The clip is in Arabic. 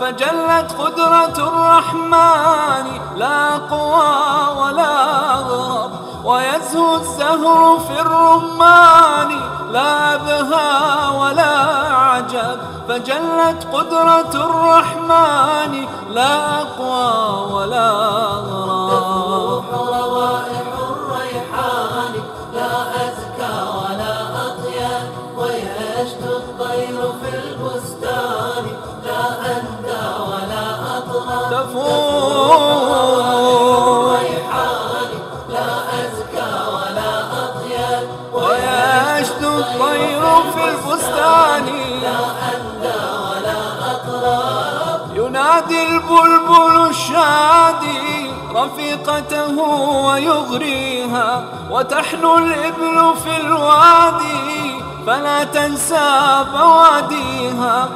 فجلت قدرة الرحمن لا قوى ولا غرب. ويزهو الزهر في الرمان لا بها ولا عجب. فجلت قدرة الرحمن لا قوى ولا غرب. روائح الريحان لا أزكى ولا أطيب ويشد الطير في البستان. تفور الريحان لا أزكى ولا أطيب ويشد الطير في البستان. ينادي البلبل الشادي رفيقته ويغريها وتحنو الإبل في الوادي فلا تنسى بواديها.